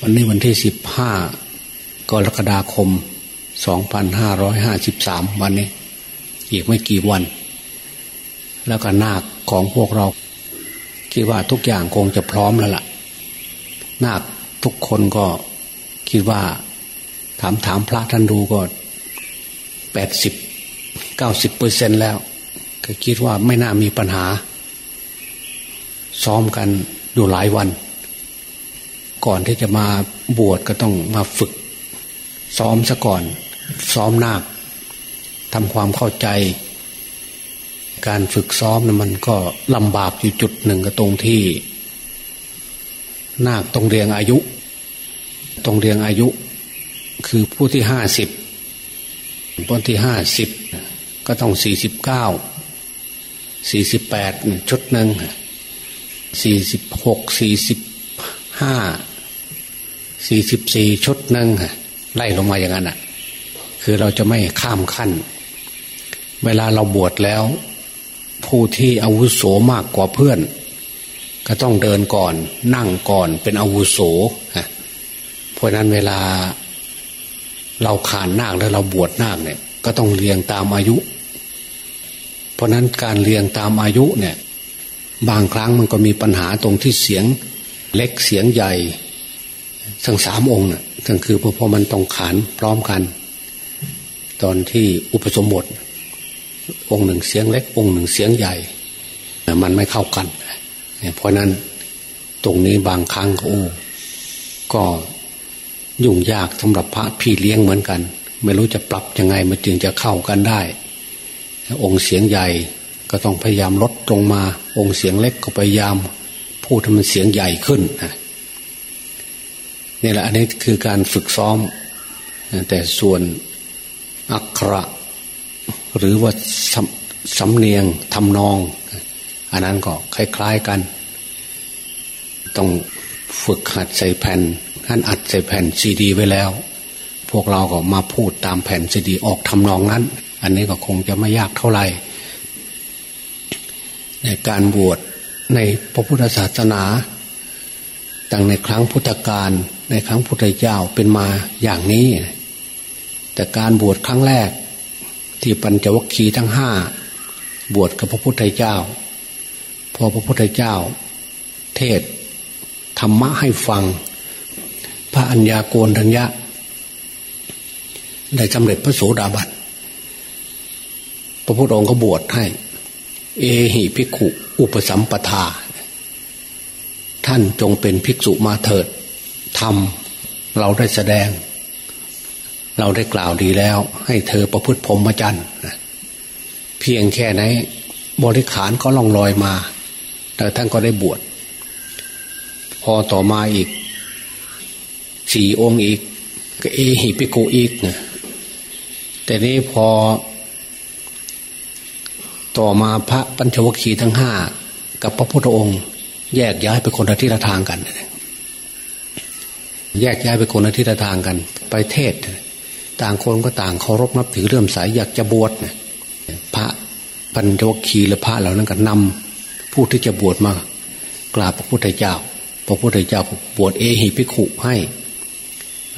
วันนี้วันที่สิบห้ากรกฎาคมสองพันห้าร้อยห้าสิบสามวันนี้ อีกไม่กี่วัน แล้วก็นาคของพวกเรา คิดว่าทุกอย่างคงจะพร้อมแล้วล่ะ นาคทุกคนก็คิดว่า ถามถามพระท่านดูก็แปดสิบเก้าสิบเปอร์เซ็นแล้ว ก็คิดว่าไม่น่ามีปัญหา ซ้อมกันอยู่หลายวัน ก่อนที่จะมาบวชก็ต้องมาฝึก ซ้อมซะก่อน ซ้อมนาคทำความเข้าใจ การฝึกซ้อมนะมันก็ลำบากอยู่จุดหนึ่งก็ตรงที่ นาคต้องเรียงอายุต้องเรียงอายุ คือผู้ที่ห้าสิบผู้ที่ห้าสิบก็ต้องสี่สิบเก้าสี่สิบแปดชุดหนึ่งสี่สิบหกสี่สิบห้า สี่สิบสี่ชุดนึ่งไล่ลงมาอย่างนั้นอะ คือเราจะไม่ข้ามขั้น เวลาเราบวชแล้ว ผู้ที่อาวุโสมากกว่าเพื่อน ก็ต้องเดินก่อน นั่งก่อนเป็นอาวุโสเพราะนั้นเวลาเราขานนาคแล้วเราบวชนาคเนี่ย ก็ต้องเรียงตามอายุ เพราะนั้นการเรียงตามอายุเนี่ย บางครั้งมันก็มีปัญหาตรงที่เสียงเล็กเสียงใหญ่ ทั้งสามองค์น่ะทั้งคือพอมันต้องขานพร้อมกัน ตอนที่อุปสมบท องค์หนึ่งเสียงเล็ก องค์หนึ่งเสียงใหญ่ มันไม่เข้ากันเพราะนั้นตรงนี้บางครั้งก็โอ้ก็ยุ่งยากสำหรับพระพี่เลี้ยงเหมือนกัน ไม่รู้จะปรับยังไงมันจึงจะเข้ากันได้ องค์เสียงใหญ่ก็ต้องพยายามลดตรงมา องค์เสียงเล็กก็พยายามพูดให้มันเสียงใหญ่ขึ้นนี่ นี่แหละอันนี้คือการฝึกซ้อม แต่ส่วนอักขระ หรือว่าสำสำเนียงทำนอง อันนั้นก็คล้าย ๆกัน ต้องฝึกหัดใส่แผ่นท่านอัดใส่แผ่นซีดี ไว้แล้ว พวกเราก็มาพูดตามแผ่นซีดี ออกทำนองนั้น อันนี้ก็คงจะไม่ยากเท่าไหร่ในการบวชในพระพุทธศาสนาตั้งในครั้งพุทธกาล ในครั้งพุทธเจ้าเป็นมาอย่างนี้ แต่การบวชครั้งแรก ที่ปัญจวัคคีย์ทั้งห้าบวชกับพระพุทธเจ้า พอพระพุทธเจ้า เทศธรรมะให้ฟัง พระัญญาโกนทัญญะ ได้สำเร็จพระโสดาบันพระพุทธองค์ก็บวชให้ เอหิภิกขุ อุปสัมปทา ท่านจงเป็นภิกษุมาเถิด ทำเราได้แสดง เราได้กล่าวดีแล้ว ให้เธอประพฤติพรหมจรรย์เพียงแค่ไหนบริขารก็ล่องลอยมา แต่ท่านก็ได้บวชพอต่อมาอีกสี่องค์อีกก็เอหิปิโกอีกนะแต่นี้พอ ต่อมาพระปัญชวคีทั้งห้ากับพระพุทธองค์ แยกย้ายไปคนละทิศทางกัน แยกย้ายไปคนละทิศทางกัน ไปเทศ ต่างคนก็ต่างเคารพนับถือเรื่มสายอยากจะบวชนะพระปัญจวคีและพระเหล่านั้นก็นำผู้ที่จะบวชมากราบพระพุทธเจ้า พระพุทธเจ้าบวชเอหิภิกขุให้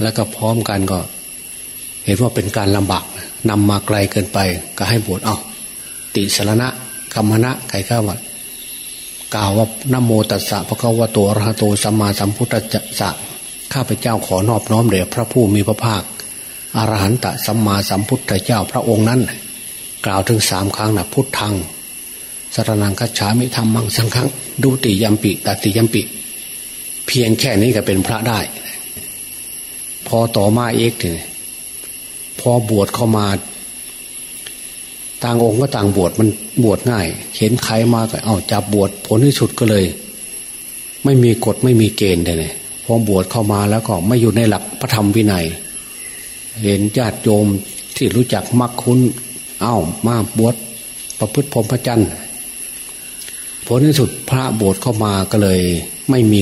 แล้วก็พร้อมกันก็ เห็นว่าเป็นการลำบากนำมาไกลเกินไปก็ให้บวชเอาติสรณะคำมณะใครข้าว่ากล่าวว่านโมตัสสะพระเขาว่าตัวรหโตสัมมาสัมพุทธะ ข้าพเจ้าขอนอบน้อมเดชพระผู้มีพระภาคอรหันตสัมมาสัมพุทธเจ้าพระองค์นั้น กล่าวถึงสามครั้งนะพุทธังสรนังคัจฉามิธรรมังสังฆังดูติยัมปิตติยัมปิ เพียงแค่นี้ก็เป็นพระได้ พอต่อมาเอกเนี่ยพอบวชเข้ามา ต่างองค์ก็ต่างบวชมันบวชง่าย เห็นใครมาก็เอาจับบวชผลที่สุดก็เลย ไม่มีกฎไม่มีเกณฑ์เลย พอบวชเข้ามาแล้วก็ไม่อยู่ในหลักพระธรรมวินัย เห็นญาติโยมที่รู้จักมักคุ้น เอา้ามาบวชประพฤติพรหมจรรย์ผลที่สุดพระบวชเข้ามาก็เลย ไม่มี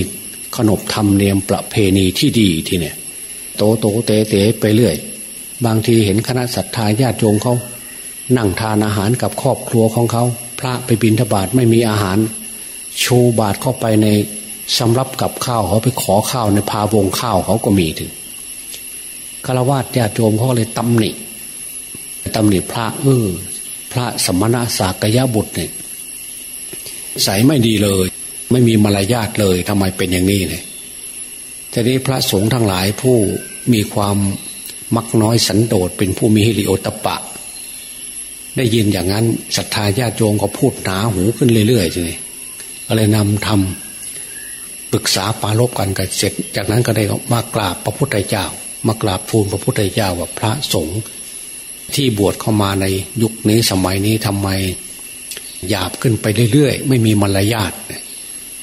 ขนบธรรมเนียมประเพณีที่ดีทีเนี่ย โตโตเตเตไปเรื่อย บางทีเห็นคณะศรัทธาญาติโยมเขานั่งทานอาหารกับครอบครัวของเขา พระไปบิณฑบาตไม่มีอาหารชูบาตเข้าไปใน สำรับกับข้าวเขาไปขอข้าวในพาวงข้าวเขาก็มีถึงฆราวาสญาติโยมเขาเลยตำหนิตำหนิพระเออพระสมณะสากยะบุตรเนี่ยใสไม่ดีเลย ไม่มีมารยาทเลยทำไมเป็นอย่างนี้เนี่ยทีนี้พระสงฆ์ทั้งหลายผู้มีความมักน้อยสันโดษเป็นผู้มีฮิริโอตปะ ได้ยินอย่างนั้นศรัทธาญาติโยมก็พูดหนาหูขึ้นเรื่อยๆทีนี้ก็เลยนำทำ ปรึกษาปาลบกันกันเสร็จ จากนั้นก็ได้มากราบพระพุทธเจ้า มากราบทูลพระพุทธเจ้าว่าพระสงฆ์ที่บวชเข้ามาในยุคนี้สมัยนี้ทำไมหยาบขึ้นไปเรื่อยๆ ไม่มีมารยาท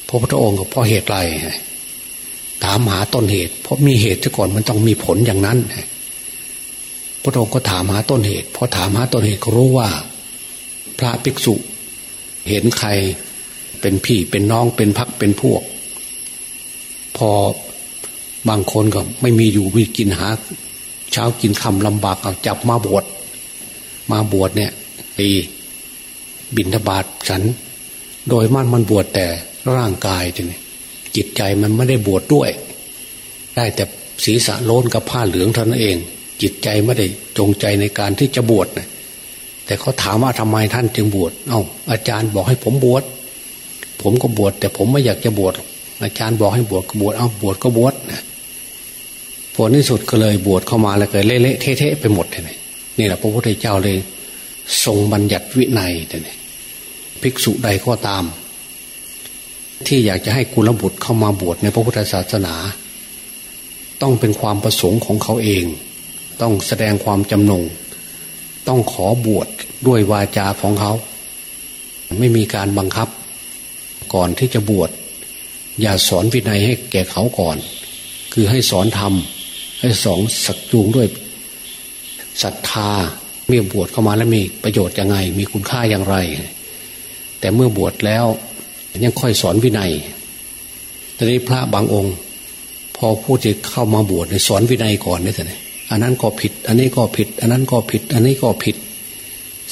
พระพุทธองค์ก็เพราะเหตุไรถามหาต้นเหตุ เพราะมีเหตุซะก่อนมันต้องมีผลอย่างนั้นพระองค์ก็ถามหาต้นเหตุพอถามหาต้นเหตุก็รู้ว่า พระภิกษุ เห็นใครเป็นพี่เป็นน้องเป็นพักเป็นพวก อบางคนก็ไม่มีอยู่มีกินหา เช้ากินคำลำบากเอาจับมาบวชมาบวชเนี่ยตีบินทบาทฉัน โดยมั่นมันบวชแต่ร่างกายทีนี้จิตใจมันไม่ได้บวชดด้วย ได้แต่ศีรษะโลนกับผ้าเหลืองเท่านั้นเอง จิตใจไม่ได้จงใจในการที่จะบวชนะแต่เขาถามว่าทำไมท่านจึงบวชเอา้าอาจารย์บอกให้ผมบวชผมก็บวชแต่ผมไม่อยากจะบวช อาจารย์บอกให้บวชก็บวชเอาบวชก็บวชนะผลที่สุดก็เลยบวชเข้ามาแล้วก็เละๆเทะๆไปหมดเลยนี่แหละพระพุทธเจ้าเลยทรงบัญญัติวินัยเนี่ยภิกษุใดก็ตาม ที่อยากจะให้กุลบุตรเข้ามาบวชในพระพุทธศาสนา ต้องเป็นความประสงค์ของเขาเอง ต้องแสดงความจำนง ต้องขอบวชดด้วยวาจาของเขา ไม่มีการบังคับ ก่อนที่จะบวช อย่าสอนวินัยให้แก่เขาก่อน คือให้สอนธรรม ให้สอนสักจูงด้วยศรัทธาเมื่อบวชเข้ามาแล้วมีประโยชน์ยังไง มีคุณค่าอย่างไร แต่เมื่อบวชแล้วยังค่อยสอนวินัยตอนนี้พระบางองค์ พอพูดจะเข้ามาบวชสอนวินัยก่อนนี่สิอันนั้นก็ผิด อันนี้ก็ผิด อันนั้นก็ผิด อันนี้ก็ผิด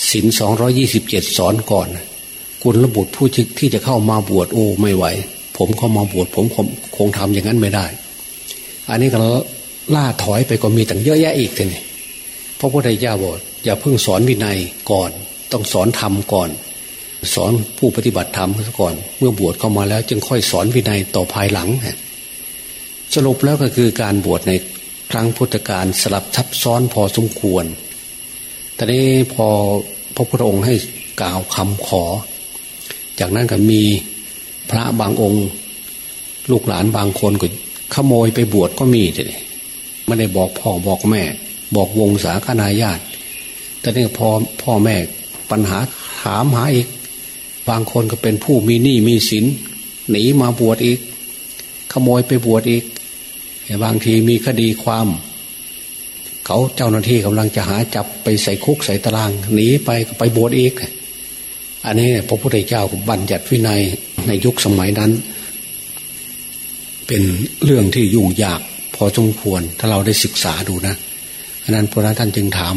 ศินสองร้อยี่สิบเจ็ดสอนก่อนกุลบุตรผู้ที่จะเข้ามาบวชโอ้ไม่ไหว ผมเข้ามาบวชผมคงทำอย่างนั้นไม่ได้ อันนี้ก็ล่าถอยไปก็มีตั้งเยอะแยะอีกเลยพระพุทธเจ้าบอกอย่าเพิ่งสอนวินัยก่อน ต้องสอนธรรมก่อน สอนผู้ปฏิบัติธรรมก่อน เมื่อบวชเข้ามาแล้ว จึงค่อยสอนวินัยต่อภายหลังสรุปแล้วก็คือการบวชในครั้งพุทธกาลสลับซับซ้อนพอสมควรแต่นี้พอพระพุทธองค์ให้กล่าวคำขอ จากนั้นก็มี พระบางองค์ ลูกหลานบางคนก็ขโมยไปบวชก็มีเลยไม่ได้บอกพ่อบอกแม่ บอกวงศาคณาญาติแต่นี่พอพ่อแม่ปัญหาถามหาอีก บางคนก็เป็นผู้มีหนี้มีสินหนีมาบวชอีก ขโมยไปบวชอีกบางทีมีคดีความ เขาเจ้าหน้าที่กำลังจะหาจับไปใส่คุกใส่ตารางหนีไปไปบวชอีก อันนี้พระพุทธเจ้าบัญญัติวินัย ในยุคสมัยนั้น เป็นเรื่องที่ยุ่งยากพอสมควรถ้าเราได้ศึกษาดูนะอันนั้นพระท่านจึงถาม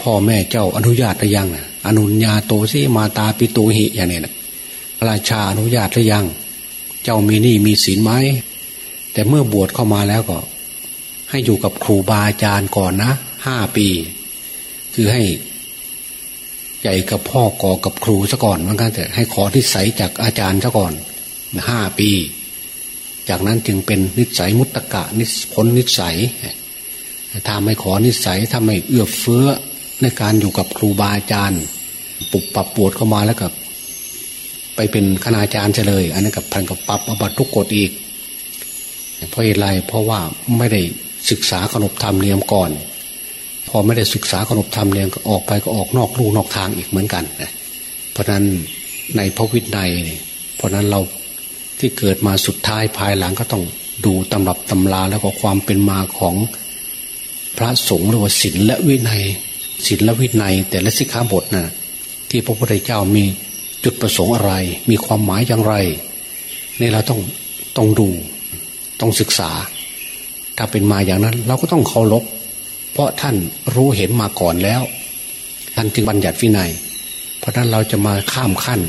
พ่อแม่เจ้าอนุญาตหรือยังอนุญาโตสิมาตาปิตูหิอย่างนี้นะราชาอนุญาตหรือยัง เจ้ามีหนี้มีศีลไหมแต่เมื่อบวชเข้ามาแล้วก็ ให้อยู่กับครูบาอาจารย์ก่อนนะห้าปี คือให้ ใหญ่กับพ่อกอกับครูซะก่อนมันก็จะให้ขอทิสัยจากอาจารย์ซะก่อนห้าปี จากนั้นจึงเป็นนิสัยมุตตะนิพ้นนิสัยถ้าไม่ขอนิสัยถ้าไม่เอื้อเฟื้อในการอยู่กับครูบาอาจารย์ ปุบปับปวดเข้ามาแล้วกับ ไปเป็นคณาจารย์เฉลย อันนี้กับพันกับปับอบัตทุกกฎอีก เพราะอะไรเพราะว่าไม่ได้ศึกษาขนบธรรมเนียมก่อน พอไม่ได้ศึกษาขนบธรรมเนียออกไปก็ออกนอกลู่นอกทางอีกเหมือนกันนะเพราะนั้นในพระวินัยนี่เพราะนั้นเราที่เกิดมาสุดท้ายภายหลังก็ต้องดูตำรับตำราแล้วก็ความเป็นมาของพระสงฆ์หรือว่าศีลและวินัยศีลและวินัย แต่ละสิกขาบทนะ่ะที่พระพุทธเจ้ามีจุดประสงค์อะไร มีความหมายอย่างไรนี่เราต้องต้องดูต้องศึกษา ถ้าเป็นมาอย่างนั้น เราก็ต้องเคารพ เพราะท่านรู้เห็นมาก่อนแล้ว ท่านจึงบัญญัติวินัย เพราะนั้นเราจะมาข้ามขั้น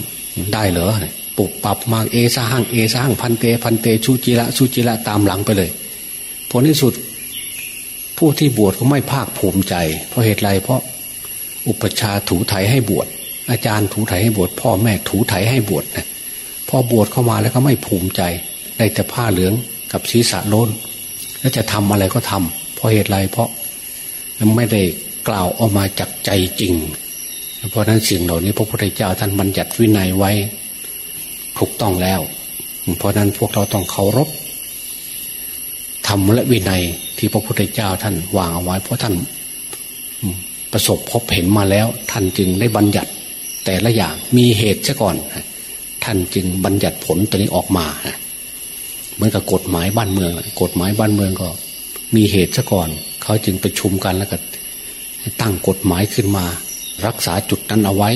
ได้เหรอปุบปรับมาเอสหังเอสหังพันเต พันเตชูจิระชูจิระตามหลังไปเลยผลที่สุด ผู้ที่บวชก็ไม่ภาคภูมิใจ เพราะเหตุไรเพราะอุปชาถูไถให้บวชอาจารย์ถูไถให้บวชพ่อแม่ถูไถให้บวชนะพอบวชเข้ามาแล้วก็ไม่ภูมิใจได้แต่ผ้าเหลืองกับศีรษะโล้นแล้วจะทำอะไรก็ทำเพราะเหตุไรเพราะ ไม่ได้กล่าวออกมาจากใจจริง เพราะนั้นสิ่งเหล่านี้พระพุทธเจ้าท่านบัญญัติวินัยไว้ถูกต้องแล้ว เพราะนั้นพวกเราต้องเคารพธรรมและวินัยที่พระพุทธเจ้าท่านวางเอาไว้ เพราะท่านประสบพบเห็นมาแล้ว ท่านจึงได้บัญญัติแต่ละอย่างมีเหตุซะก่อน ท่านจึงบัญญัติผลตัวนี้ออกมาเหมือนกับกฎหมายบ้านเมือง กฎหมายบ้านเมืองก็ มีเหตุซะก่อน เขาจึงประชุมกันแล้วก็ตั้งกฎหมายขึ้นมา รักษาจุดนั้นเอาไว้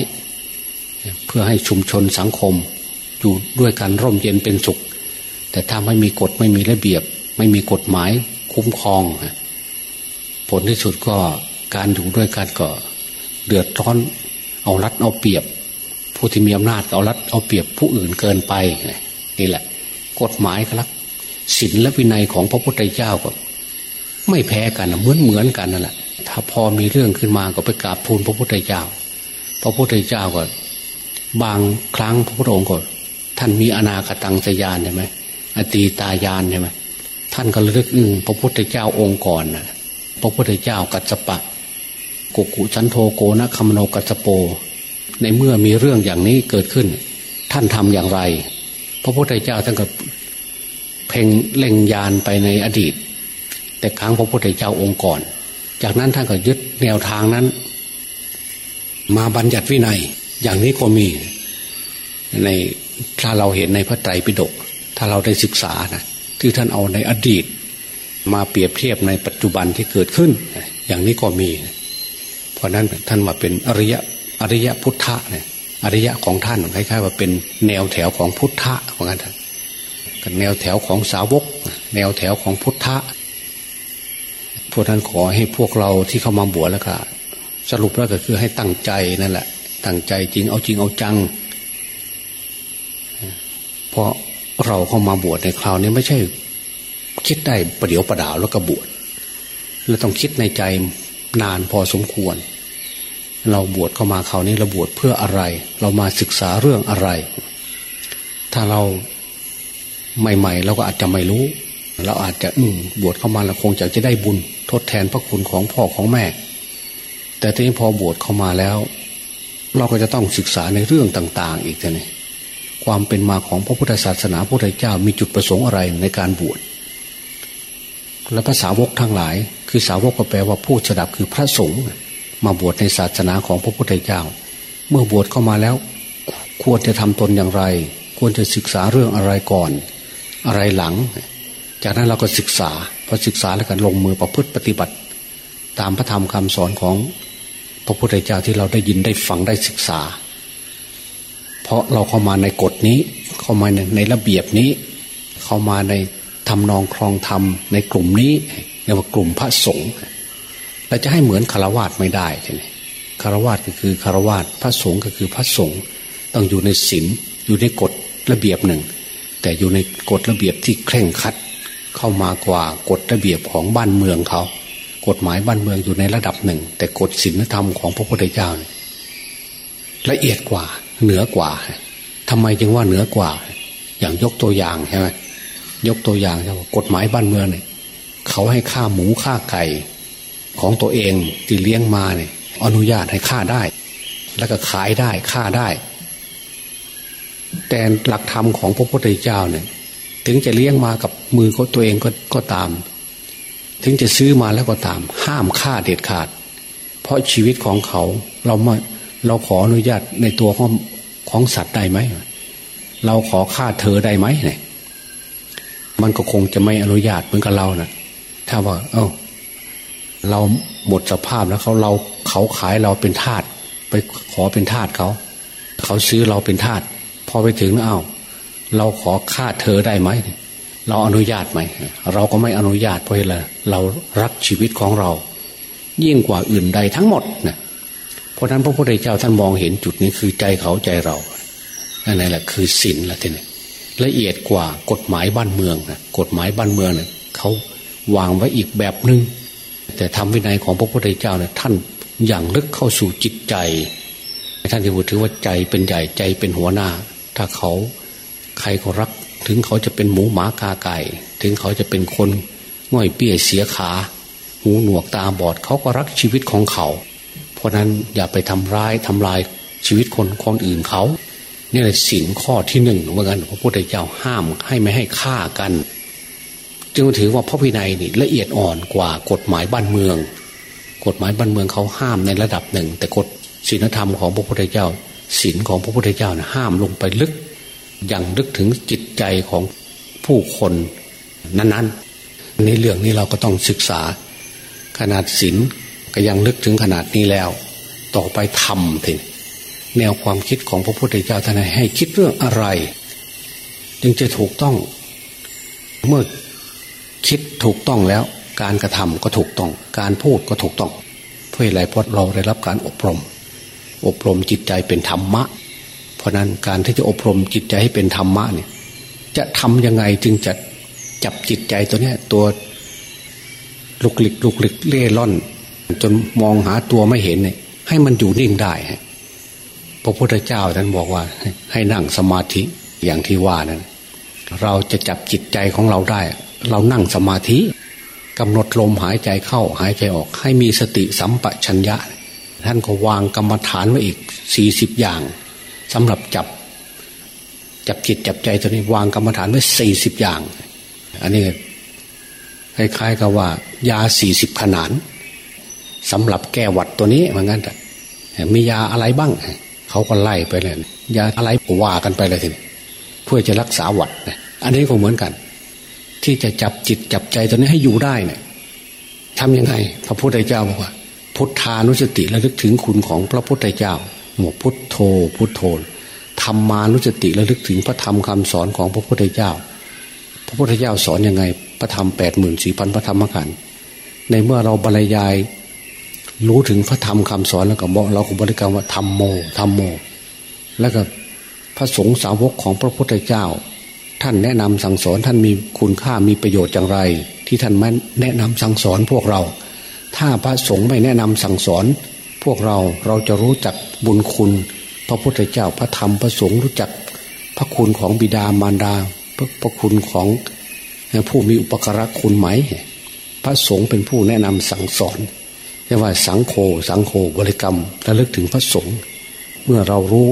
เพื่อให้ชุมชนสังคม อยู่ด้วยกันร่มเย็นเป็นสุข แต่ถ้าไม่มีกฎไม่มีระเบียบ ไม่มีกฎหมายคุ้มครอง ผลที่สุดก็การอยู่ด้วยกันก็เดือดร้อนเอารัดเอาเปรียบ ผู้ที่มีอำนาจเอารัดเอาเปรียบผู้อื่นเกินไปนี่แหละ กฎหมายก็รักศีลและวินัยของพระพุทธเจ้าก็ ไม่แพ้กันเหมือนเหมือนกันนั่นแหละถ้าพอมีเรื่องขึ้นมาก็ไปกราบทูลพระพุทธเจ้า พระพุทธเจ้าก็บางครั้งพระพุทธองค์ก็ท่านมีอนาคตังสยานใช่ไหมอตีตายานใช่ไหมท่านก็เลือกอึ้งพระพุทธเจ้าองค์ก่อนนะพระพุทธเจ้ากัจจปะกุกุชันโทโกนะคัมโนกัจโป ในเมื่อมีเรื่องอย่างนี้เกิดขึ้น ท่านทำอย่างไร พระพุทธเจ้าท่านก็เพ่งเล็งยานไปในอดีต แต่ครั้งพระพุทธเจ้าองค์ก่อน จากนั้นท่านก็ยึดแนวทางนั้น มาบัญญัติวินัย อย่างนี้ก็มีในถ้าเราเห็นในพระไตรปิฎกถ้าเราได้ศึกษานะที่ท่านเอาในอดีต มาเปรียบเทียบในปัจจุบันที่เกิดขึ้น อย่างนี้ก็มี เพราะนั้นท่านมาเป็นอริยะอริยะพุทธะเนี่ยอริยะของท่านคล้ายๆว่าเป็นแนวแถวของพุทธะของท่านกับแนวแถวของสาวก แนวแถวของพุทธะ พวกท่านขอให้พวกเราที่เข้ามาบวชแล้วก็สรุปแล้วก็คือให้ตั้งใจนั่นแหละ ตั้งใจจริงเอาจริงเอาจัง เพราะเราเข้ามาบวชในคราวนี้ไม่ใช่ คิดได้ประเดี๋ยวประดาวแล้วก็บวชเราต้องคิดในใจนานพอสมควร เราบวชเข้ามาคราวนี้เราบวชเพื่ออะไร เรามาศึกษาเรื่องอะไร ถ้าเราใหม่ ๆ เราก็อาจจะไม่รู้ เราอาจจะอืบวชเข้ามาเราคงจะจะได้บุญ ทดแทนพระคุณของพ่อของแม่ แต่ทีนี้พอบวชเข้ามาแล้ว เราก็จะต้องศึกษาในเรื่องต่าง ๆ อีกทีความเป็นมาของพระพุทธศาสนาพระพุทธเจ้ามีจุดประสงค์อะไรในการบวชและภาษาวกทั้งหลาย คือสาวกก็แปลว่าผู้สดับคือพระสงฆ์มาบวชในศาสนาของพระพุทธเจ้า เมื่อบวชเข้ามาแล้ว ควรจะทำตนอย่างไร ควรจะศึกษาเรื่องอะไรก่อน อะไรหลัง จากนั้นเราก็ศึกษาพอศึกษาแล้วก็ลงมือประพฤติปฏิบัติ ตามพระธรรมคำสอนของพระพุทธเจ้าที่เราได้ยินได้ฟังได้ศึกษา เพราะเราเข้ามาในกฎนี้ เข้ามาในในระเบียบนี้ เข้ามาในทำนองครองธรรมในกลุ่มนี้เรียกว่ากลุ่มพระสงฆ์เราจะให้เหมือนคารวาสไม่ได้ใช่ไหมคารวาสก็คือคารวาสพระสงฆ์ก็คือพระสงฆ์ต้องอยู่ในศีลอยู่ในกฎระเบียบหนึ่ง แต่อยู่ในกฎระเบียบที่เคร่งคัด เข้ามากว่ากฎระเบียบของบ้านเมืองเขา กฎหมายบ้านเมืองอยู่ในระดับหนึ่ง แต่กฎศีลธรรมของพระพุทธเจ้าละเอียดกว่า เหนือกว่าทำไมจึงว่าเหนือกว่า อย่างยกตัวอย่างใช่ไหมยกตัวอย่างครับกฎหมายบ้านเมืองเนี่ยเขาให้ฆ่าหมูฆ่าไก่ของตัวเองที่เลี้ยงมาเนี่ยอนุญาตให้ฆ่าได้ แล้วก็ขายได้ฆ่าได้ แต่หลักธรรมของพระพุทธเจ้าเนี่ย ถึงจะเลี้ยงมากับมือของตัวเองก็ก็ตาม ถึงจะซื้อมาแล้วก็ตาม ห้ามฆ่าเด็ดขาด เพราะชีวิตของเขาเราไม่เราขออนุญาตในตัวของของสัตว์ได้ไหมเราขอฆ่าเธอได้ไหมเนี่ยมันก็คงจะไม่อนุญาตเหมือนกับเรานะ่ะ ถ้าว่า เออเราหมดสภาพแล้วเขาเราเขาขายเราเป็นทาสไปขอเป็นทาสเขา เขาซื้อเราเป็นทาสพอไปถึงแล้วเอา เราขอฆ่าเธอได้ไหม เราอนุญาตไหม เราก็ไม่อนุญาตเพราะอะไรเรารักชีวิตของเรา ยิ่งกว่าอื่นใดทั้งหมดนะเพราะนั้นพระพุทธเจ้าท่านมองเห็นจุดนี้คือใจเขาใจเรานั่นแหละคือศีลละทีนี้ละเอียดกว่ากฎหมายบ้านเมืองนะกฎหมายบ้านเมืองเนะ่ยเขาวางไว้อีกแบบหนึง่งแต่ทำวินัยของพระพุทธเจ้าเนะ่ยท่านอย่างลึกเข้าสู่จิตใจ ท่านจะพูดถือว่าใจเป็นใหญ่ใจเป็นหัวหน้า ถ้าเขา ใครก็รัก ถึงเขาจะเป็นหมูหมากาไก่ ถึงเขาจะเป็นคนง่อยเปี้ยเสียขาหูหนวกตาบอดเขาก็รักชีวิตของเขา เพราะนั้นอย่าไปทำร้ายทำลายชีวิตคนคนอื่นเขานี่แหละสินข้อที่หนึ่งเหมือนกันพระพุทธเจ้าห้ามให้ไม่ให้ฆ่ากัน จึงถือว่าพระพินัยนี่ละเอียดอ่อนกว่ากฎหมายบ้านเมือง กฎหมายบ้านเมืองเขาห้ามในระดับหนึ่ง แต่กฎศีลธรรมของพระพุทธเจ้าศีลของพระพุทธเจ้านะห้ามลงไปลึก ย่างลึกถึงจิตใจของผู้คนนั้นๆ ในเรื่องนี้เราก็ต้องศึกษา ขนาดศีลก็ยังลึกถึงขนาดนี้แล้ว ต่อไปทำถึงแนวความคิดของพระพุทธเจ้าท่านให้คิดเรื่องอะไร จึงจะถูกต้องเมื่อคิดถูกต้องแล้ว การกระทำก็ถูกต้อง การพูดก็ถูกต้อง เพื่ออะไรเพราะเราได้รับการอบรม อบรมจิตใจเป็นธรรมะ ราะนั้นการที่จะอบรมจิตใจให้เป็นธรรมะเนี่ย จะทำยังไงจึงจะจับจิตใจตัวเนี้ยตัวลุกลิกลุกลิกเล่ร่อน จนมองหาตัวไม่เห็นเนี่ยให้มันอยู่นิ่งได้พระพุทธเจ้าท่านบอกว่า ให้นั่งสมาธิอย่างที่ว่านั้น เราจะจับจิตใจของเราได้ เรานั่งสมาธิกำหนดลมหายใจเข้าหายใจออก ให้มีสติสัมปชัญญะ ท่านก็วางกรรมฐานไว้อีกสี่สิบอย่าง สำหรับจับ จับจิตจับใจตัวนี้วางกรรมฐานไว้สี่สิบอย่าง อันนี้คล้ายๆกับว่า ยาสี่สิบขนานสำหรับแก้หวัดตัวนี้เหมือนกันแต่มียาอะไรบ้าง เขาก็ไล่ไปเลยยาอะไรว่ากันไปเลยทีนี้เพื่อจะรักษาหวัดนะอันนี้ก็เหมือนกัน ที่จะจับจิตจับใจตัวนี้ให้อยู่ได้เนี่ยทำยังไง พระพุทธเจ้าบอกว่า พุทธานุสติระลึกถึงคุณของพระพุทธเจ้า หมวพุทโธพุทโธธรรมานุสติระลึกถึงพระธรรมคำสอนของพระพุทธเจ้า พระพุทธเจ้าสอนยังไง พระธรรมแปดหมื่นสี่พันพระธรรมขันธ์ในเมื่อเราบรรยาย รู้ถึงพระธรรมคำสอนแล้วก็บอกเราก็บริกรรมว่าธรรมโมธรรมโม แล้วก็พระสงฆ์สาวกของพระพุทธเจ้า ท่านแนะนำสั่งสอนท่านมีคุณค่ามีประโยชน์อย่างไร ที่ท่านแนะนำสั่งสอนพวกเรา ถ้าพระสงฆ์ไม่แนะนำสั่งสอน วกเราเราจะรู้จักบุญคุณ พระพุทธเจ้าพระธรรมพระสงฆ์รู้จักพระคุณของบิดามารดา พระพระคุณของผู้มีอุปการะคุณไหม พระสงฆ์เป็นผู้แนะนำสั่งสอนเรียกว่าสังโฆสังโฆบริกรรมระลึกถึงพระสงฆ์เมื่อเรารู้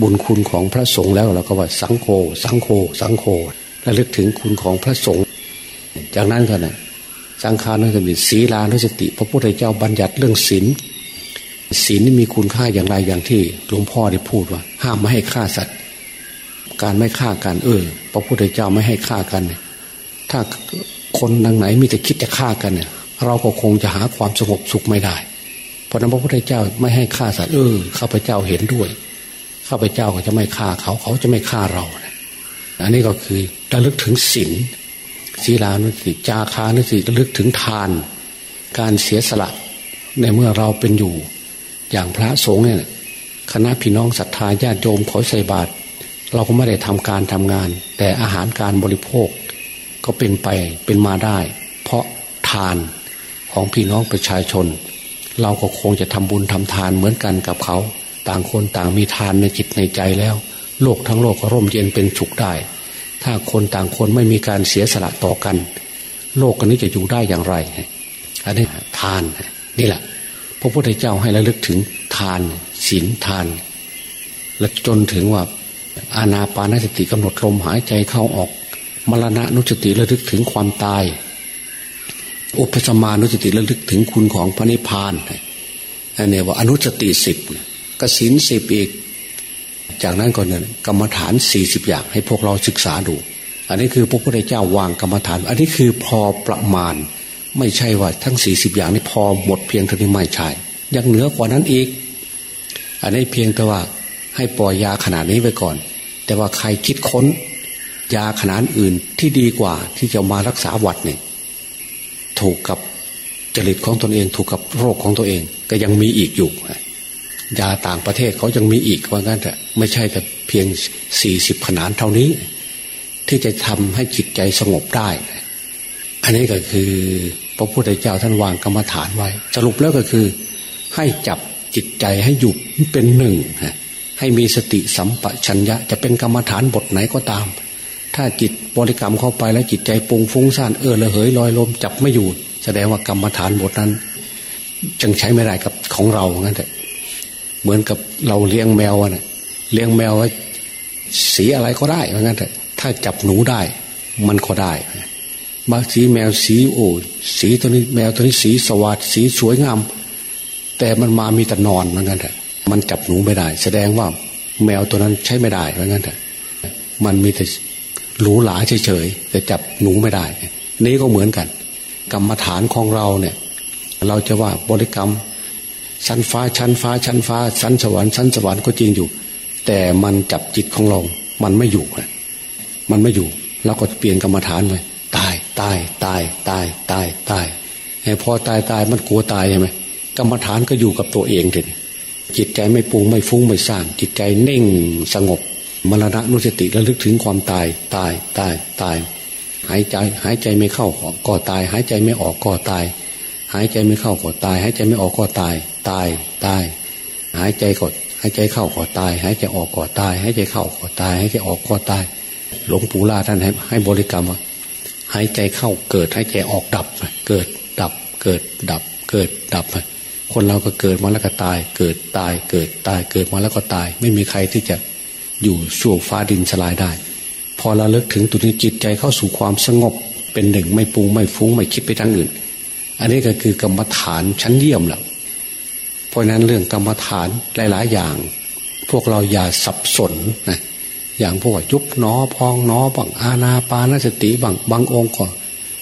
บุญคุณของพระสงฆ์แล้วเราก็ว่าสังโฆสังโฆสังโฆระลึกถึงคุณของพระสงฆ์จากนั้นก็นะสังขานุสติศีลานุสติ พระพุทธเจ้าบัญญัติเรื่องศีล ศีลนี่มีคุณค่าอย่างไรอย่างที่หลวงพ่อได้พูดว่า ห้ามไม่ให้ฆ่าสัตว์ การไม่ฆ่ากันเออพระพุทธเจ้าไม่ให้ฆ่ากัน ถ้าคนทางไหนมีแต่คิดจะฆ่ากันเนี่ย เราก็คงจะหาความสงบสุขไม่ได้ เพราะนั้นพระพุทธเจ้าไม่ให้ฆ่าสัตว์เออข้าพเจ้าเห็นด้วยข้าพเจ้าก็จะไม่ฆ่าเขาเขาจะไม่ฆ่าเรา อันนี้ก็คือระลึกถึงศีลศีลานุสติจาคานุสิระลึกถึงทาน การเสียสละในเมื่อเราเป็นอยู่ อย่างพระสงฆ์เนี่ยคณะพี่น้องศรัทธาญาติโยมขอใส่บาตรเราก็ไม่ได้ทำการทำงาน แต่อาหารการบริโภค ก็เป็นไปเป็นมาได้ เพราะทานของพี่น้องประชาชน เราก็คงจะทำบุญทำทานเหมือนกันกับเขา ต่างคนต่างมีทานในจิตในใจแล้ว โลกทั้งโลกก็ร่มเย็นเป็นสุขได้ ถ้าคนต่างคนไม่มีการเสียสละต่อกัน โลกกันนี้จะอยู่ได้อย่างไร อันนี้ทานนี่แหละ ระพุทธเจ้าให้ระลึกถึงทานศีลทาน และจนถึงว่าอาณาปานสติกำหนดลมหายใจเข้าออก มรณะนุสติระลึกถึงความตาย อุปสมานุสติระลึกถึงคุณของพระนิพพานอันนี้ว่าอนุสติสิบกสินสิบอีก จากนั้นก็เนี่ยกรรมฐานสี่สิบอย่างให้พวกเราศึกษาดู อันนี้คือพระพุทธเจ้าวางกรรมฐาน อันนี้คือพอประมาณ ไม่ใช่ว่าทั้งสี่สิบอย่างนี้พอหมดเพียงเท่านี้ไม่ใช่ยังเหนือกว่านั้นอีก อันนี้เพียงแต่ว่าให้ปล่อยยาขนาดนี้ไปก่อน แต่ว่าใครคิดค้น ยาขนาดอื่นที่ดีกว่าที่จะมารักษาหวัดเนี่ยถูกกับจริตของตนเองถูกกับโรคของตัวเอง ก็ยังมีอีกอยู่ยาต่างประเทศเขายังมีอีกว่างั้นแต่ไม่ใช่แต่เพียงสี่สิบขนาดเท่านี้ ที่จะทำให้จิตใจสงบได้ อันนี้ก็คือพระพุทธเจ้าท่านวางกรรมฐานไว้ สรุปแล้วก็คือ ให้จับจิตใจให้หยุดเป็นหนึ่งให้มีสติสัมปชัญญะ จะเป็นกรรมฐานบทไหนก็ตาม ถ้าจิตบริกรรมเข้าไปแล้วจิตใจปุงฟุ้งซ่านเออระเหยลอยลมจับไม่อยู่แสดงว่ากรรมฐานบทนั้น จึงใช้ไม่ได้กับของเรางั้นแหละเหมือนกับเราเลี้ยงแมวนะเลี้ยงแมวไว้สีอะไรก็ได้เหมือนกันแต่ถ้าจับหนูได้ มันก็ได้ บางสีแมวสีโอ้สีตัวนี้แมวตัวนี้สีสวัสดสีสวยงาม แต่มันมามีแต่นอนเหมือนกันแต่มันจับหนูไม่ได้ แสดงว่าแมวตัวนั้นใช้ไม่ได้เหมือนกันแต่มันมีแต่หรูหราเฉยๆแต่จับหนูไม่ได้ นี่ก็เหมือนกัน กรรมฐานของเราเนี่ย เราจะว่าบริกรรม ชั้นฟ้าชั้นฟ้าชั้นฟ้า ชั้นสวรรค์ชั้นสวรรค์ก็จริงอยู่ แต่มันจับจิตของเรา มันไม่อยู่ มันไม่อยู่ เราก็เปลี่ยนกรรมฐานไป ตายตายตายตายตายพอตายตายมันกลัวตายใช่ไหมกรรมฐานก็อยู่กับตัวเองเถอะจิตใจไม่ปรุงไม่ฟุ้งไม่สร้างจิตใจเน่งสงบมรณะนุสติระลึกถึงความตายตายตายตาย หายใจหายใจไม่เข้าก็ตาย หายใจไม่ออกก็ตาย หายใจไม่เข้าก็ตาย หายใจไม่ออกก็ตาย ตายตาย หายใจกดหายใจเข้าก็ตาย หายใจออกก็ตาย หายใจเข้าก็ตาย หายใจออกก็ตาย หลวงปู่ล่าท่านให้ให้บริกรรมว่า หายใจเข้าเกิดหายใจออกดับ เกิดดับเกิดดับ เกิดดับ คนเราก็เกิดมาแล้วก็ตาย เกิดตายเกิดตายเกิดมาแล้วก็ตาย ไม่มีใครที่จะอยู่ช่วฟ้าดินสลายได้ พอเราเลิกถึงตุนี้จิตใจเข้าสู่ความสงบ เป็นหนึ่งไม่ปูไม่ฟุ้งไม่คิดไปทางอื่น อันนี้ก็คือกรรมฐานชั้นเยี่ยมแหละราะนั้นเรื่องกรรมฐานหลาย ๆ อย่าง พวกเราอย่าสับสนนะ อย่างพวกยุบหนอพองหนอบังอาณาปานสติบังบางองค์ก็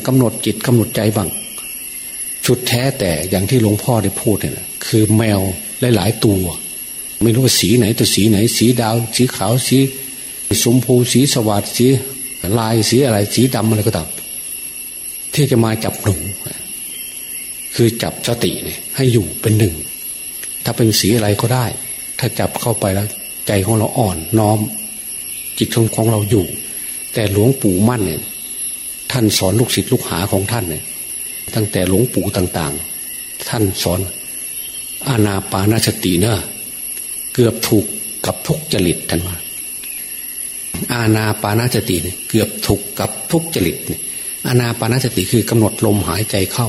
กำหนดจิตกำหนดใจบังชุดแท้แต่อย่างที่หลวงพ่อได้พูดเนี่ยคือแมวหลายๆตัว ไม่รู้ว่าสีไหนตัวสีไหน สีดาว สีขาวสีสมพูสีสวัสดสีลายสีอะไร สีดำอะไรก็ตามที่จะมาจับหนูคือจับสติเนี่ยให้อยู่เป็นหนึ่ง ถ้าเป็นสีอะไรก็ได้ ถ้าจับเข้าไปแล้ว ใจของเราอ่อนน้อม จิตของของเราอยู่ แต่หลวงปู่มั่นเนี่ยท่านสอนลูกศิษย์ลูกหาของท่านเนี่ยตั้งแต่หลวงปู่ต่างๆ ท่านสอนอาณาปานาสติเนะเกือบถูกกับทุกจริตท่านว่าอาณาปานาสติเนี่ยเกือบถูกกับทุกจริตเนี่ยอาณาปานาสติคือกำหนดลมหายใจเข้า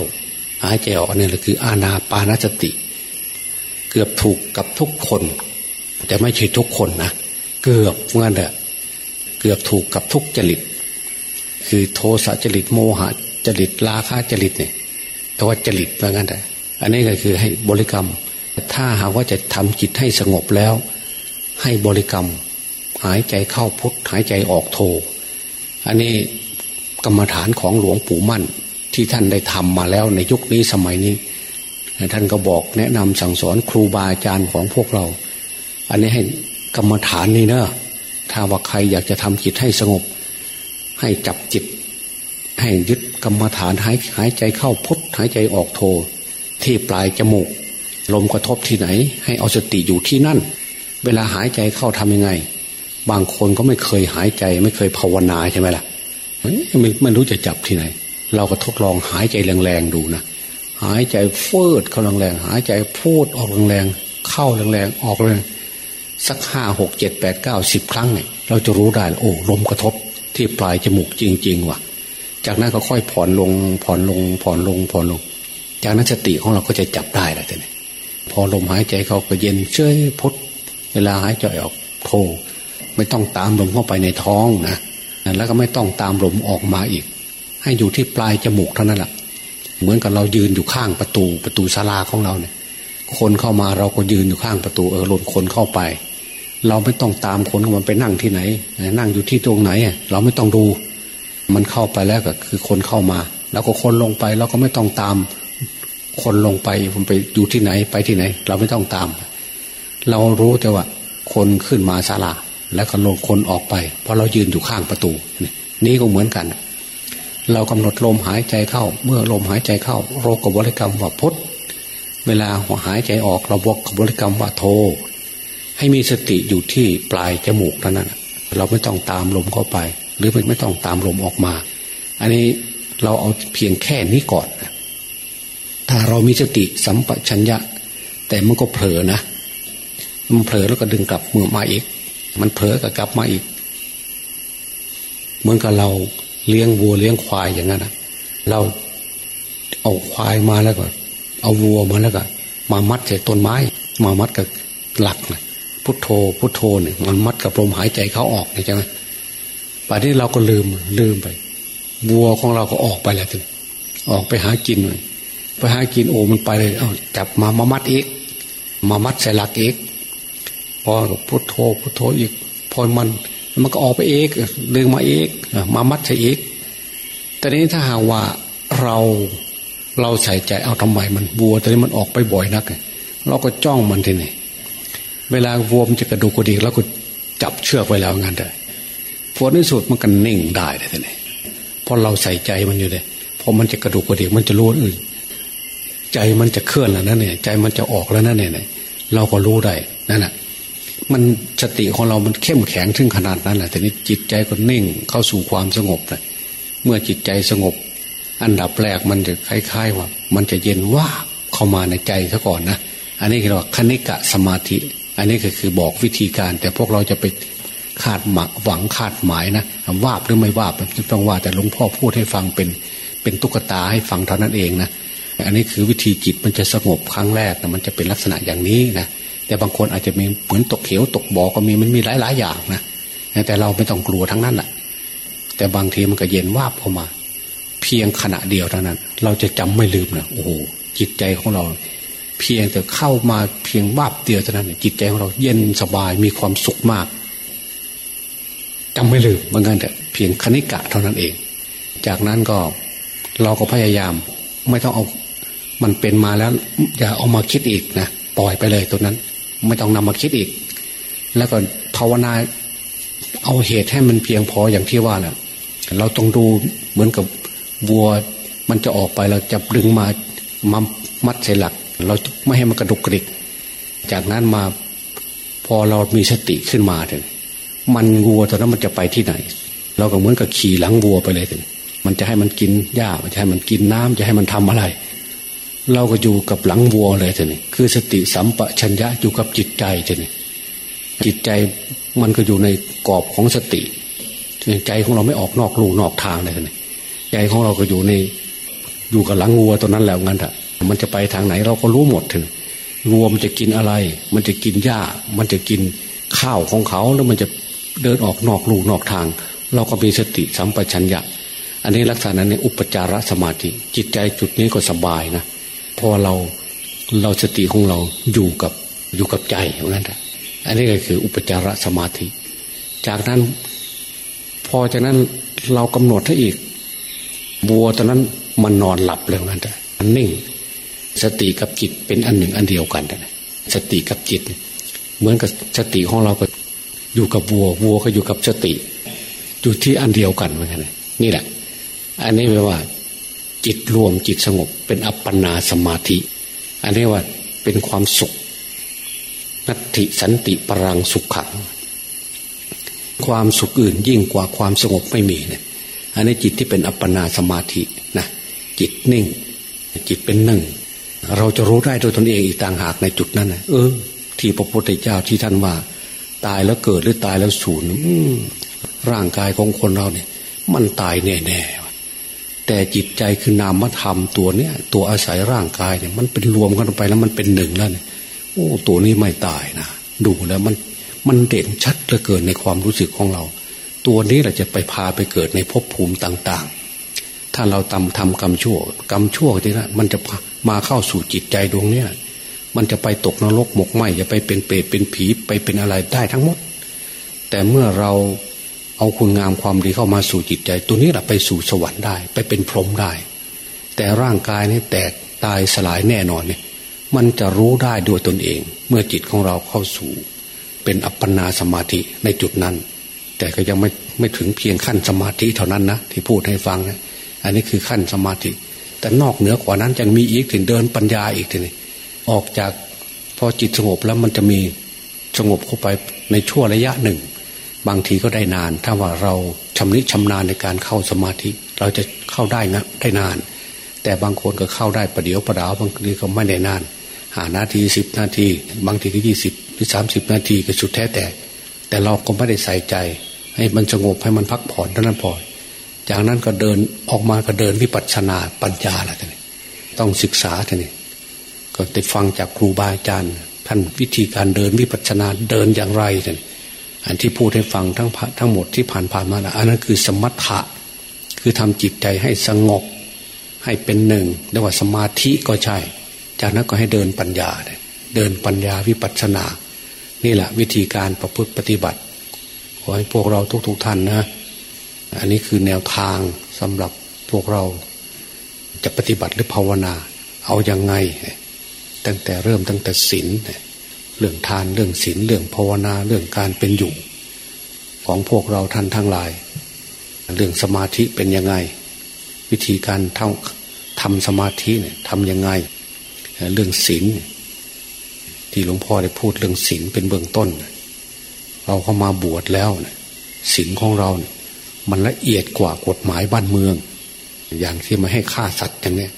หายใจออกเนี่แหละคืออาณาปานาสติ เกือบถูกกับทุกคน แต่ไม่ใช่ทุกคนนะเกือบงั้นแหละ กือบถูกกับทุกจริต คือโทสะจริตโมหะจริตราคะจริตเนี่ยแต่ว่าจริตว่างั้นแต่อันนี้ก็คือให้บริกรรม ถ้าหากว่าจะทำจิตให้สงบแล้ว ให้บริกรรม หายใจเข้าพุทหายใจออกโท อันนี้กรรมฐานของหลวงปู่มั่นที่ท่านได้ทำมาแล้วในยุคนี้สมัยนี้ ท่านก็บอกแนะนำสั่งสอนครูบาอาจารย์ของพวกเรา อันนี้ให้กรรมฐานนี่เนอะ ถ้าว่าใครอยากจะทำจิตให้สงบ ให้จับจิต ให้ยึดกรรมฐานหายหายใจเข้าพุทหายใจออกโท ที่ปลายจมูก ลมกระทบที่ไหน ให้เอาสติอยู่ที่นั่น เวลาหายใจเข้าทำยังไง บางคนก็ไม่เคยหายใจ ไม่เคยภาวนาใช่ไหมล่ะไม่ไม่รู้จะจับที่ไหน เราก็ทดลองหายใจแรงๆดูนะหายใจเฟืดเข้าแรงๆหายใจพูดออกแรงๆเข้าแรงๆออกแรง สักห้าหกเจ็ดแปดเก้าสิบครั้งเนี่ยเราจะรู้ได้โอ้ลมกระทบที่ปลายจมูกจริง ๆ ว่ะ จากนั้นก็ค่อยผ่อนลงผ่อนลงผ่อนลงผ่อนลง จากนั้นสติของเราก็จะจับได้และทีนี้พอลมหายใจเขาก็เย็นเฉยพุทเวลาหายใจออกโทไม่ต้องตามลมเข้าไปในท้องนะแล้วก็ไม่ต้องตามลมออกมาอีก ให้อยู่ที่ปลายจมูกเท่านั้นแหละเหมือนกับเรายืนอยู่ข้างประตูประตูศาลาของเราเนี่ย คนเข้ามาเราก็ยืนอยู่ข้างประตูเออหล่นคนเข้าไป เราไม่ต้องตามคนมันไปนั่งที่ไหน นั่งอยู่ที่ตรงไหน เราไม่ต้องดู มันเข้าไปแล้วก็คือคนเข้ามา แล้วก็คนลงไปเราก็ไม่ต้องตาม คนลงไปมันไปอยู่ที่ไหนไปที่ไหน เราไม่ต้องตาม เรารู้แต่ว่า คนขึ้นมาศาลาแล้วก็ลงคนออกไปเพราะเรายืนอยู่ข้างประตูนี่ก็เหมือนกัน เรากำหนดลมหายใจเข้า เมื่อลมหายใจเข้า โรคกบริกรรมว่าพุท เวลาหายใจออกเราบอกบริกรรมว่าโท ให้มีสติอยู่ที่ปลายจมูกเท่านั้นเราไม่ต้องตามลมเข้าไป หรือไม่ต้องตามลมออกมา อันนี้เราเอาเพียงแค่นี้ก่อนถ้าเรามีสติสัมปชัญญะ แต่มันก็เผลอนะ มันเผลอแล้วก็ดึงกลับมือมาอีก มันเผลอก็กลับมาอีก เหมือนกับเราเลี้ยงวัวเลี้ยงควายอย่างนั้นนะเราเอาควายมาแล้วก็ เอาวัวมาแล้วก็ มามัดใส่ต้นไม้ มามัดกับหลักนะพุทโธพุทโธเนี่ยมันมัดกับลมหายใจเขาออกใช่ไหมป่านนี้เราก็ลืมลืมไปวัวของเราก็ออกไปแล้วทีออกไปหากินเลยไปหากินโอ้มันไปเลยเอาจับมามามัดอีก มามัดใส่หลักอีกพอพุทโธพุทโธอีก พอมันมันก็ออกไปเอกดึงมาเอกมามัดใส่อีกแต่นี้ถ้าหากว่าเรา เราใส่ใจเอาทำไมมันวัวตอนนี้มันออกไปบ่อยนักเราก็จ้องมันทีนี่เวลาวัวมันจะกระดูกกระดิกเราก็จับเชือกไว้แล้วงั้นเลยผลที่สุดมันก็นิ่งได้เลยทีนี้พราะเราใส่ใจมันอยู่เลยพอมันจะกระดูกกระดิกมันจะรู้อื่นใจมันจะเคลื่อนแล้วนั่นเนี่ย ใจมันจะออกแล้วนั่นเนี่ยเราก็รู้ได้นั่นแหะมันสติของเรามันเข้มแข็งถึงขนาดนั้นแหละแต่นี้จิตใจก็นิ่งเข้าสู่ความสงบเลยเมื่อจิตใจสงบ อันดับแรกมันจะคล้ายๆว่า มันจะเย็นว่าเข้ามาในใจซะก่อนนะอันนี้คือว่าคณิกะสมาธิ อันนี้ก็คือบอกวิธีการ แต่พวกเราจะไปคาดหมักหวังคาดหมายนะวาบหรือไม่วาบต้องว่าแต่หลวงพ่อพูดให้ฟังเป็นเป็นตุ๊กตาให้ฟังเท่านั้นเองนะอันนี้คือวิธีจิตมันจะสงบครั้งแรกนะมันจะเป็นลักษณะอย่างนี้นะแต่บางคนอาจจะมีเหมือนตกเขียวตกบ่อก็มีมันมีหลายหลายอย่างนะแต่เราไม่ต้องกลัวทั้งนั้นแหละแต่บางทีมันก็เย็นวาบเข้ามา เพียงขณะเดียวเท่านั้น เราจะจำไม่ลืมนะโอ้โหจิตใจของเรา เพียงแต่เข้ามาเพียงวาบเดียวเท่านั้น จิตใจของเราเย็นสบายมีความสุขมากจำไม่ลืมเหมือนกันแต่เพียงคณิกะเท่านั้นเอง จากนั้นก็เราก็พยายามไม่ต้องเอามันเป็นมาแล้ว อย่าเอามาคิดอีกนะปล่อยไปเลยตัวนั้น ไม่ต้องนำมาคิดอีก แล้วก็ภาวนาเอาเหตุให้มันเพียงพออย่างที่ว่าแหละเราต้องดูเหมือนกับ วัวมันจะออกไปเราจะดึงมามามัดใส่หลัก เราไม่ให้มันกระดุกกระดิก จากนั้นมาพอเรามีสติขึ้นมาถอะมันวัวตอนนั้นมันจะไปที่ไหน เราก็เหมือนกับขี่หลังวัวไปเลยถึงมันจะให้มันกินหญ้ามันจะให้มันกินน้ำจะให้มันทำอะไร เราก็อยู่กับหลังวัวเลยทีนี้คือสติสัมปชัญญะอยู่กับจิตใจทีนี้จิตใจมันก็อยู่ในกรอบของสติใจของเราไม่ออกนอกลูนอกทางเลยทีนี้ ใจของเราก็อยู่ในอยู่กับหลังวัวตัวนั้นแล้วงั้นอะมันจะไปทางไหนเราก็รู้หมดถึงวัวมันจะกินอะไร มันจะกินหญ้า มันจะกินข้าวของเขาแล้วมันจะเดินออกนอกลูกนอกทาง เราก็มีสติสัมปชัญญะ อันนี้ลักษณะนั้นในอุปจารสมาธิ จิตใจจุดนี้ก็สบายนะพราะเราเราสติของเราอยู่กับอยู่กับใจเหมือนกันอันนี้ก็คืออุปจารสมาธิ จากนั้น พอจากนั้นเรากำหนดให้อีก บัวตอนนั้นมันนอนหลับเลยเหมือนกันมันนิ่ง สติกับจิตเป็นอันหนึ่งอันเดียวกันสติกับจิต เหมือนกับสติของเราก็อยู่กับวัว วัวก็อยู่กับสติ อยู่ที่อันเดียวกันเหมือนกันนี่แหละ อันนี้แปลว่า จิตรวมจิตสงบ เป็นอัปปนาสมาธิ อันนี้ว่าเป็นความสุขนัตติสันติปรังสุขขัง ความสุขอื่นยิ่งกว่าความสงบไม่มีเนี่ย อันนี้จิตที่เป็นอัปปนาสมาธินะจิตนิ่ง จิตเป็นหนึ่ง เราจะรู้ได้โดยตนเองอีกต่างหากในจุดนั้นนะเออ ที่พระพุทธเจ้าที่ท่านว่า ตายแล้วเกิดหรือตายแล้วสูญร่างกายของคนเราเนี่ย มันตายแน่ๆแต่จิตใจคือนามธรรมตัวเนี้ยตัวอาศัยร่างกายเนี่ย มันเป็นรวมกันไปแล้วมันเป็นหนึ่งแล้วเนี่ยโอ้ตัวนี้ไม่ตายนะดูแล้วมันมันเด่นชัดเหลือเกินในความรู้สึกของเรา ตัวนี้แหละจะไปพาไปเกิดในภพภูมิต่าง ๆ ถ้าเราทำทำกรรมชั่ว กรรมชั่วที่นั้นมันจะมาเข้าสู่จิตใจดวงเนี้ยมันจะไปตกนรกหมกไหมจะไปเป็นเปรตเป็นผีไปเป็นอะไรได้ทั้งหมด แต่เมื่อเราเอาคุณงามความดีเข้ามาสู่จิตใจ ตัวนี้แหละไปสู่สวรรค์ได้ ไปเป็นพรหมได้ แต่ร่างกายนี่แตกตายสลายแน่นอนเนี่ยมันจะรู้ได้ด้วยตนเอง เมื่อจิตของเราเข้าสู่ เป็นอัปปนาสมาธิในจุดนั้น แต่ก็ยังไม่ไม่ถึงเพียงขั้นสมาธิเท่านั้นนะที่พูดให้ฟังนะอันนี้คือขั้นสมาธิ แต่นอกเหนือกว่านั้นยังมีอีกถึงเดินปัญญาอีกทีนี้ออกจากพอจิตสงบแล้วมันจะมีสงบเข้าไปในช่วระยะหนึ่ง บางทีก็ได้นาน ถ้าว่าเราชำนิชำนาญในการเข้าสมาธิ เราจะเข้าได้นะได้นาน แต่บางคนก็เข้าได้ประเดี๋ยวประดาวบางทีก็ไม่ได้นานหานาทีสิบนาที บางทีก็ยี่สิบหรือสามสิบนาทีก็สุดแท้แต่ แต่เราก็ไม่ได้ใส่ใจ ให้มันสงบให้มันพักผ่อนเท่านั้นพอจากนั้นก็เดินออกมาก็เดินวิปัสสนาปัญญาละท่านต้องศึกษาท่านนี่ก็ได้ฟังจากครูบาอาจารย์ ท่านวิธีการเดินวิปัสสนาเดินอย่างไรท่านอันที่พูดให้ฟังทั้งทั้งหมดที่ผ่านผ่านมาอันนั้นคือสมถะ คือทำจิตใจให้สงบ ให้เป็นหนึ่งเรียกว่าสมาธิก็ใช่ จากนั้นก็ให้เดินปัญญา เดินปัญญาวิปัสสนา นี่แหละวิธีการประพฤติปฏิบัติ ขอให้พวกเราทุกๆทท่านนะ อันนี้คือแนวทางสำหรับพวกเราจะปฏิบัติหรือภาวนา เอาอยัางไง ตั้งแต่เริ่มตั้งแต่ศีลเรื่องทานเรื่องศีลเรื่องภาวนาเรื่องการเป็นอยู่ ของพวกเราท่านทั้งหลาย เรื่องสมาธิเป็นยังไง วิธีการทำทำสมาธิเนี่ยทำยังไง เรื่องศีล ที่หลวงพ่อได้พูดเรื่องศีลเป็นเบื้องต้น เราเข้ามาบวชแล้วศีลของเราเนี่ยมันละเอียดกว่ากฎหมายบ้านเมือง อย่างที่มาให้ฆ่าสัตว์อย่างนี้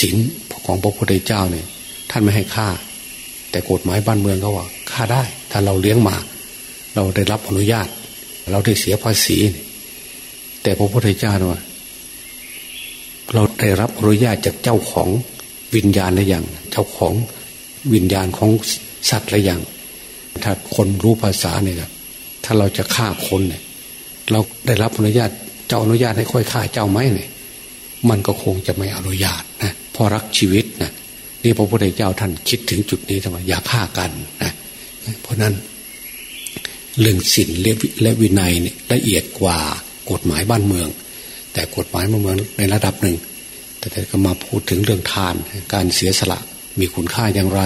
ศีลของพระพุทธเจ้าเนี่ย ท่านไม่ให้ฆ่า แต่กฎหมายบ้านเมืองเขาว่าฆ่าได้ ถ้าเราเลี้ยงมา เราได้รับอนุญาต เราได้เสียภาษี แต่พระพุทธเจ้าว่าเราได้รับอนุญาตจากเจ้าของวิญญาณอะไรอย่างเจ้าของ วิญญาณของสัตว์อะไรอย่างถ้าคนรู้ภาษาเนี่ยถ้าเราจะฆ่าคนเนี่ย เราได้รับอนุญาตเจ้าอนุญาตให้ค่อยฆ่าเจ้าไหมเนี่ย มันก็คงจะไม่อนุญาตนะพราะรักชีวิตนะนี่พระพุทธเจ้าท่านคิดถึงจุดนี้ทำไมอย่าฆ่ากันนะเพราะนั้นเรื่องศีลและวินัยเนี่ยละเอียดกว่ากฎหมายบ้านเมือง แต่กฎหมายบ้านเมืองในระดับหนึ่ง แต่ก็มาพูดถึงเรื่องทานการเสียสละ มีคุณค่าอย่างไร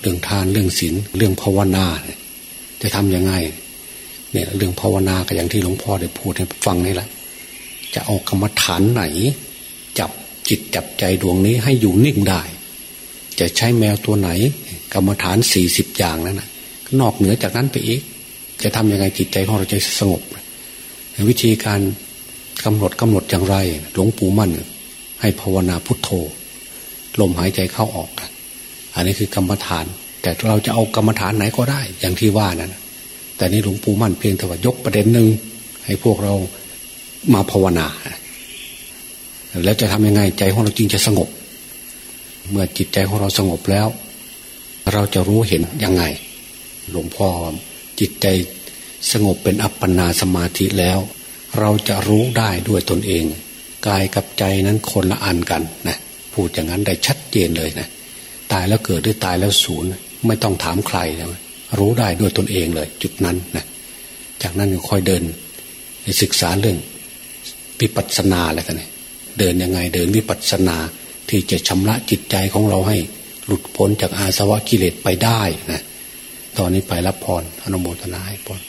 เรื่องทานเรื่องศีลเรื่องภาวนา จะทำยังไงเนี่ยเรื่องภาวนาก็อย่างที่หลวงพ่อได้พูดให้ฟังนี่แหละ จะเอากรรมฐานไหน จับจิตจับใจดวงนี้ให้อยู่นิ่งได้ จะใช้แมวตัวไหน กรรมฐานสี่สิบอย่างนั้นนะนอกเหนือจากนั้นไปอีก จะทำยังไงจิตใจของเราจะสงบ วิธีการกำหนดกำหนดอย่างไร หลวงปู่มั่น ให้ภาวนาพุทโธ ลมหายใจเข้าออกอันนี้คือกรรมฐาน แต่เราจะเอากรรมฐานไหนก็ได้ อย่างที่ว่านั้นแต่นี่หลวงปู่มั่นเพียงแต่ว่ายกประเด็นหนึ่งให้พวกเรามาภาวนา แล้วจะทำยังไงใจของเราจริงจะสงบ เมื่อจิตใจของเราสงบแล้ว เราจะรู้เห็นยังไง หลวงพ่อจิตใจสงบเป็นอัปปนาสมาธิแล้ว เราจะรู้ได้ด้วยตนเอง กายกับใจนั้นคนละอันกันนะ พูดอย่างนั้นได้ชัดเจนเลยนะตายแล้วเกิดหรือตายแล้วสูญไม่ต้องถามใครนะรู้ได้ด้วยตนเองเลย จุดนั้นนะจากนั้นก็ค่อยเดินศึกษาเรื่องวิปัสสนาอะไรกันเนี่ยเดินยังไงเดินวิปัสสนาที่จะชำระจิตใจของเราให้หลุดพ้นจากอาสวะกิเลสไปได้นะตอนนี้ไปรับพรอนุโมทนาให้พร